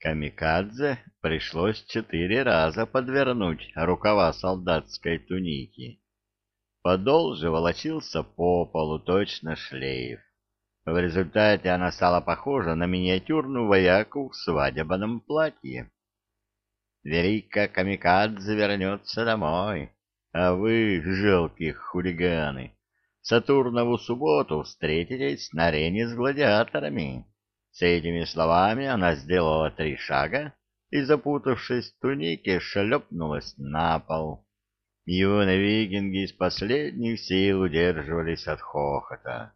Камикадзе пришлось четыре раза подвернуть рукава солдатской туники. Подол же волочился по полу точно шлейф. В результате она стала похожа на миниатюрную вояку в свадебном платье. Верика Камикадзе вернется домой, а вы, жалкие хулиганы, Сатурнову субботу встретитесь на арене с гладиаторами. С этими словами она сделала три шага и, запутавшись в тунике, шлепнулась на пол. Юные викинги из последних сил удерживались от хохота.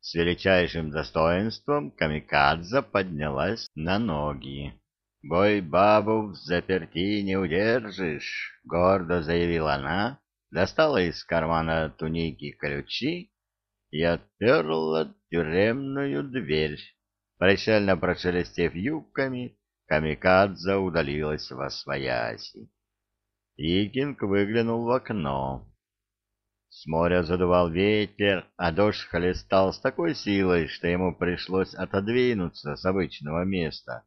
С величайшим достоинством Камикадзе поднялась на ноги. «Бой бабу в заперти не удержишь», — гордо заявила она, достала из кармана туники ключи и отперла тюремную дверь. Прощально прошелестев юбками, Камикадзе удалилась во свояси. Икинг выглянул в окно. С моря задувал ветер, а дождь хлестал с такой силой, что ему пришлось отодвинуться с обычного места.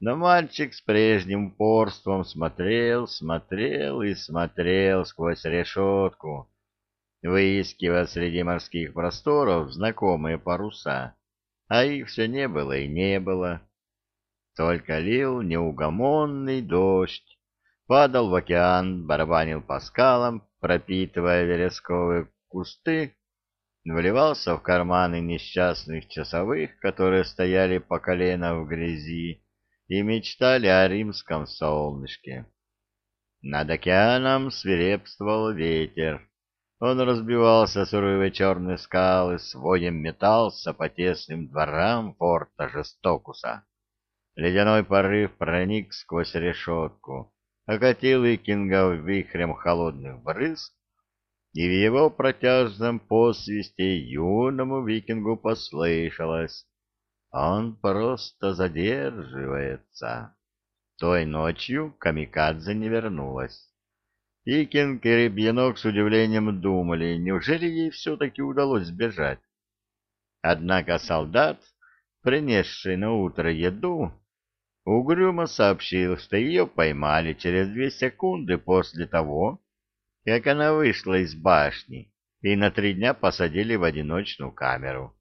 Но мальчик с прежним упорством смотрел, смотрел и смотрел сквозь решетку, выискивая среди морских просторов знакомые паруса а их все не было и не было. Только лил неугомонный дождь, падал в океан, барабанил по скалам, пропитывая вересковые кусты, вливался в карманы несчастных часовых, которые стояли по колено в грязи и мечтали о римском солнышке. Над океаном свирепствовал ветер, он разбивался суровые черные скалы, своем метался по тесным дворам форта Жестокуса. Ледяной порыв проник сквозь решетку, окатил Викинга вихрем холодных брызг, и в его протяжном посвисте юному викингу послышалось «Он просто задерживается». Той ночью Камикадзе не вернулась. Икинг и Рябьянок с удивлением думали, неужели ей все-таки удалось сбежать. Однако солдат, принесший на утро еду, угрюмо сообщил, что ее поймали через две секунды после того, как она вышла из башни, и на три дня посадили в одиночную камеру.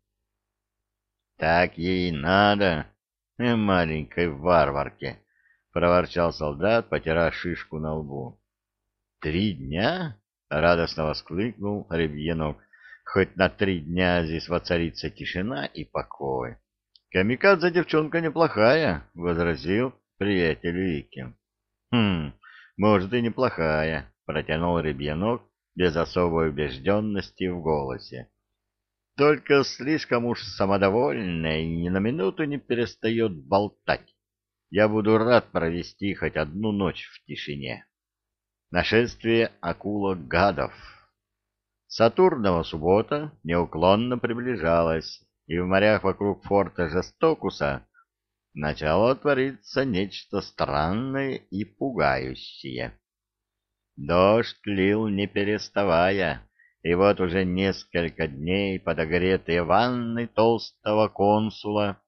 — Так ей надо, э, маленькой варварке, — проворчал солдат, потирая шишку на лбу. «Три дня?» — радостно воскликнул Ребьенок. «Хоть на три дня здесь воцарится тишина и покой». «Камикадзе девчонка неплохая», — возразил приятель Вики. «Хм, может и неплохая», — протянул Ребьянок без особой убежденности в голосе. «Только слишком уж самодовольная и ни на минуту не перестает болтать. Я буду рад провести хоть одну ночь в тишине». Нашествие акула-гадов. Сатурнова суббота неуклонно приближалась, и в морях вокруг форта Жестокуса начало твориться нечто странное и пугающее. Дождь лил не переставая, и вот уже несколько дней подогретые ванны толстого консула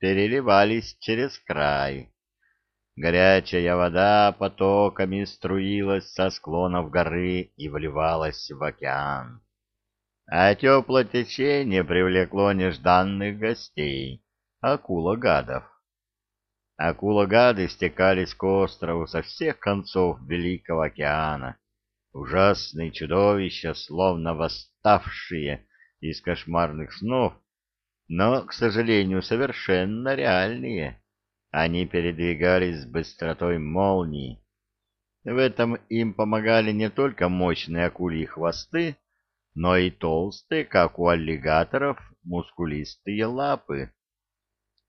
переливались через край Горячая вода потоками струилась со склонов горы и вливалась в океан. А теплое течение привлекло нежданных гостей — акула-гадов. Акула-гады стекались к острову со всех концов Великого океана. Ужасные чудовища, словно восставшие из кошмарных снов, но, к сожалению, совершенно реальные. Они передвигались с быстротой молнии. В этом им помогали не только мощные акульи хвосты, но и толстые, как у аллигаторов, мускулистые лапы,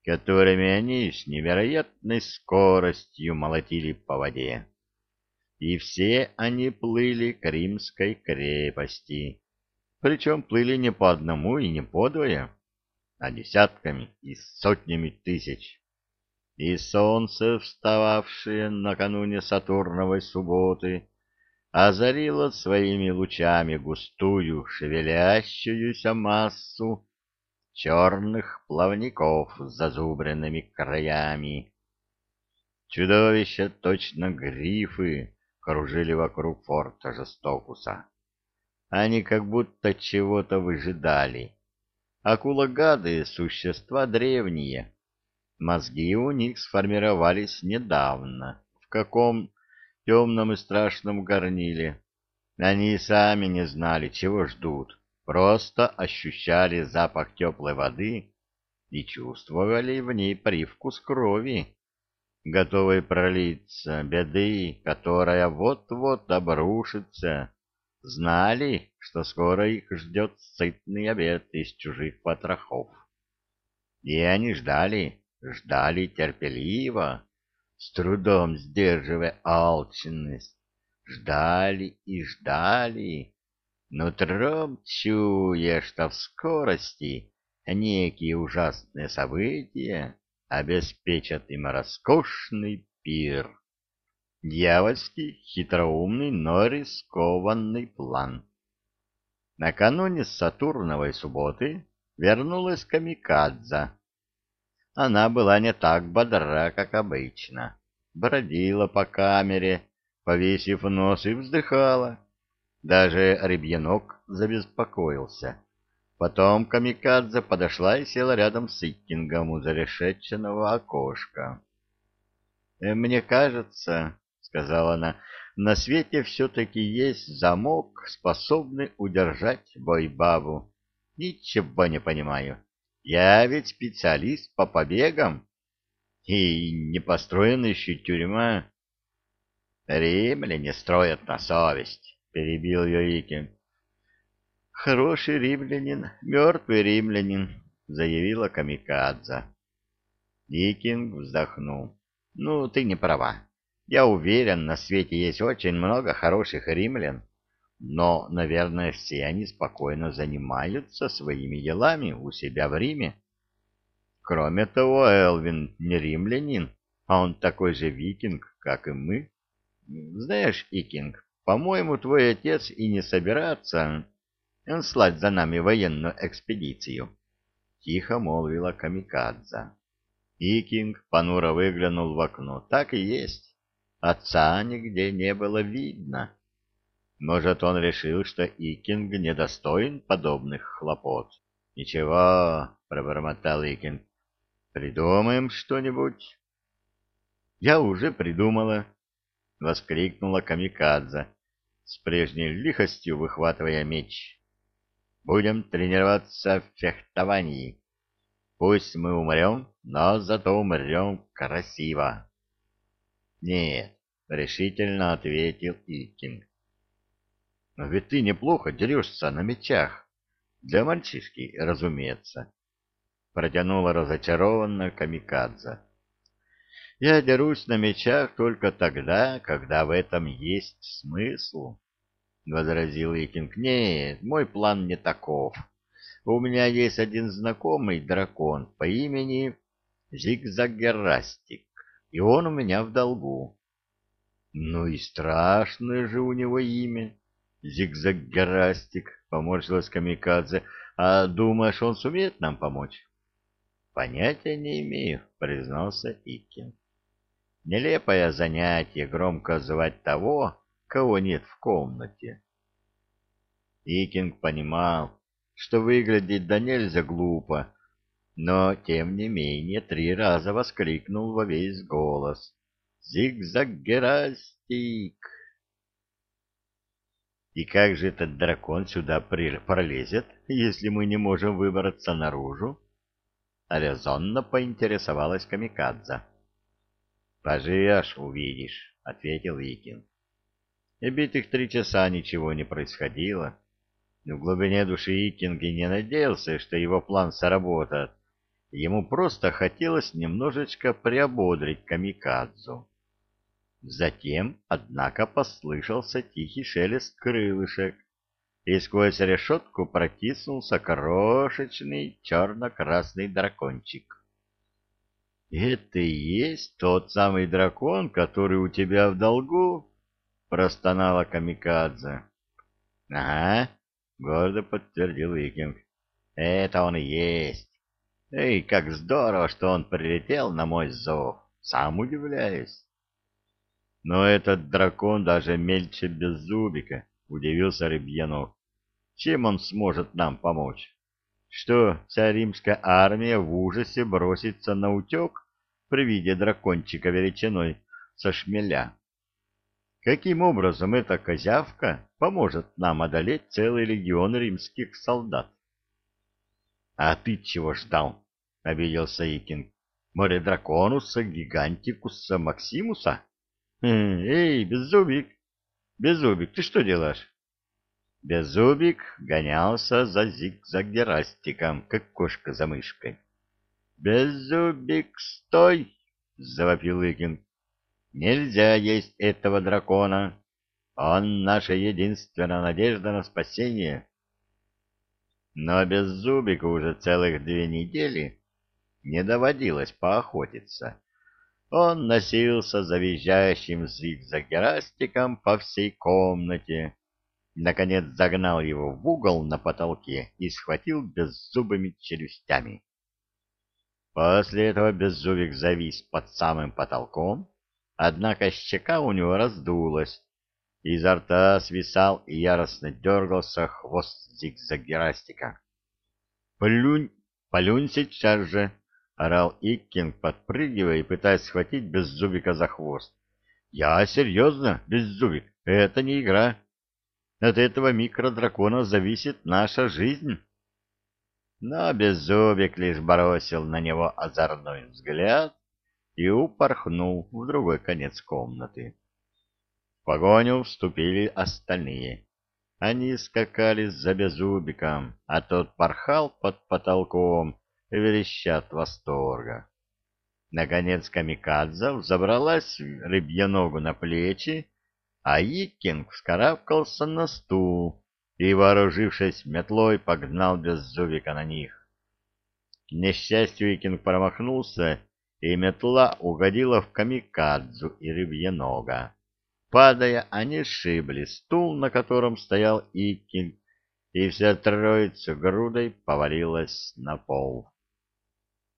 которыми они с невероятной скоростью молотили по воде. И все они плыли к римской крепости, причем плыли не по одному и не по двое, а десятками и сотнями тысяч и солнце, встававшее накануне Сатурновой субботы, озарило своими лучами густую шевелящуюся массу черных плавников с зазубренными краями. Чудовища, точно грифы, кружили вокруг форта Жестокуса. Они как будто чего-то выжидали. Акула-гады — существа древние. Мозги у них сформировались недавно. В каком темном и страшном горниле. Они сами не знали, чего ждут. Просто ощущали запах теплой воды и чувствовали в ней привкус крови, готовой пролиться, беды, которая вот-вот обрушится. Знали, что скоро их ждет сытный обед из чужих потрохов. И они ждали, ждали терпеливо, с трудом сдерживая алчность. Ждали и ждали, нутром чуя, что в скорости некие ужасные события обеспечат им роскошный пир. Дьявольский, хитроумный, но рискованный план. Накануне Сатурновой субботы вернулась Камикадзе. Она была не так бодра, как обычно. Бродила по камере, повесив нос, и вздыхала. Даже ребенок забеспокоился. Потом Камикадзе подошла и села рядом с Иккингом у зарешеченного окошка. «Э, «Мне кажется, — сказала она, — на свете все-таки есть замок, способный удержать Бойбабу. Ничего не понимаю. Я ведь специалист по побегам. И не построена еще тюрьма. Римляне строят на совесть, — перебил ее Икин. Хороший римлянин, мертвый римлянин, — заявила Камикадзе. Икинг вздохнул. Ну, ты не права. Я уверен, на свете есть очень много хороших римлян, но, наверное, все они спокойно занимаются своими делами у себя в Риме. Кроме того, Элвин не римлянин, а он такой же викинг, как и мы. Знаешь, Икинг, по-моему, твой отец и не собирается слать за нами военную экспедицию. Тихо молвила Камикадзе. Икинг понуро выглянул в окно. Так и есть. Отца нигде не было видно. Может, он решил, что Икинг недостоин подобных хлопот. — Ничего, — пробормотал Икинг, — придумаем что-нибудь. — Я уже придумала, — воскликнула Камикадзе, с прежней лихостью выхватывая меч. — Будем тренироваться в фехтовании. Пусть мы умрем, но зато умрем красиво. — Нет, — решительно ответил Икинг. — Но ведь ты неплохо дерешься на мечах. Для мальчишки, разумеется. Протянула разочарованно Камикадзе. Я дерусь на мечах только тогда, когда в этом есть смысл, — возразил Икинг. — Нет, мой план не таков. У меня есть один знакомый дракон по имени Зигзагерастик, и он у меня в долгу. Ну и страшное же у него имя. Зигзагерастик, поморщилась Камикадзе. А думаешь, он сумеет нам помочь? Понятия не имею, признался Икин. Нелепое занятие громко звать того, кого нет в комнате. Икинг понимал, что выглядит да нельзя глупо, но, тем не менее, три раза воскликнул во весь голос. «Зигзаг-герастик!» «И как же этот дракон сюда пролезет, если мы не можем выбраться наружу?» Резонно поинтересовалась Камикадзе. «Поживешь, увидишь», — ответил Викинг. И битых три часа ничего не происходило. В глубине души Икинги не надеялся, что его план сработает. Ему просто хотелось немножечко приободрить Камикадзу. Затем, однако, послышался тихий шелест крылышек, и сквозь решетку протиснулся крошечный черно-красный дракончик. — Это и есть тот самый дракон, который у тебя в долгу? — простонала Камикадзе. — Ага, — гордо подтвердил Викинг. — Это он и есть. Эй, как здорово, что он прилетел на мой зов. сам удивляюсь. Но этот дракон даже мельче беззубика, удивился Рыбьянов. Чем он сможет нам помочь? Что вся римская армия в ужасе бросится на утек при виде дракончика величиной со шмеля? Каким образом эта козявка поможет нам одолеть целый легион римских солдат? — А ты чего ждал? — обиделся Икинг. — Море-драконуса, гигантикуса, Максимуса? Эй, Беззубик! Беззубик, ты что делаешь? Беззубик гонялся за зигзагерастиком, как кошка за мышкой. — Беззубик, стой! — завопил Икинг. Нельзя есть этого дракона. Он наша единственная надежда на спасение. Но без Зубика уже целых две недели не доводилось поохотиться. Он носился завизжающим зигзагерастиком по всей комнате, наконец загнал его в угол на потолке и схватил беззубыми челюстями. После этого беззубик завис под самым потолком, Однако щека у него раздулась, изо рта свисал и яростно дергался хвост зигзагерастика. «Плюнь, плюнь сейчас же!» — орал Иккинг, подпрыгивая и пытаясь схватить Беззубика за хвост. «Я серьезно, Беззубик, это не игра. От этого микродракона зависит наша жизнь». Но Беззубик лишь бросил на него озорной взгляд и упорхнул в другой конец комнаты. В погоню вступили остальные. Они скакали за безубиком, а тот порхал под потолком, вереща от восторга. Наконец камикадзе взобралась рыбьеногу на плечи, а Икинг вскарабкался на стул и, вооружившись метлой, погнал беззубика на них. К несчастью, Икинг промахнулся и метла угодила в камикадзу и рыбьенога. Падая, они сшибли стул, на котором стоял Икин, и вся троица грудой повалилась на пол.